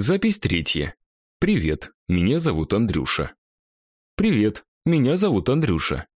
Запись третья. Привет, меня зовут Андрюша. Привет, меня зовут Андрюша.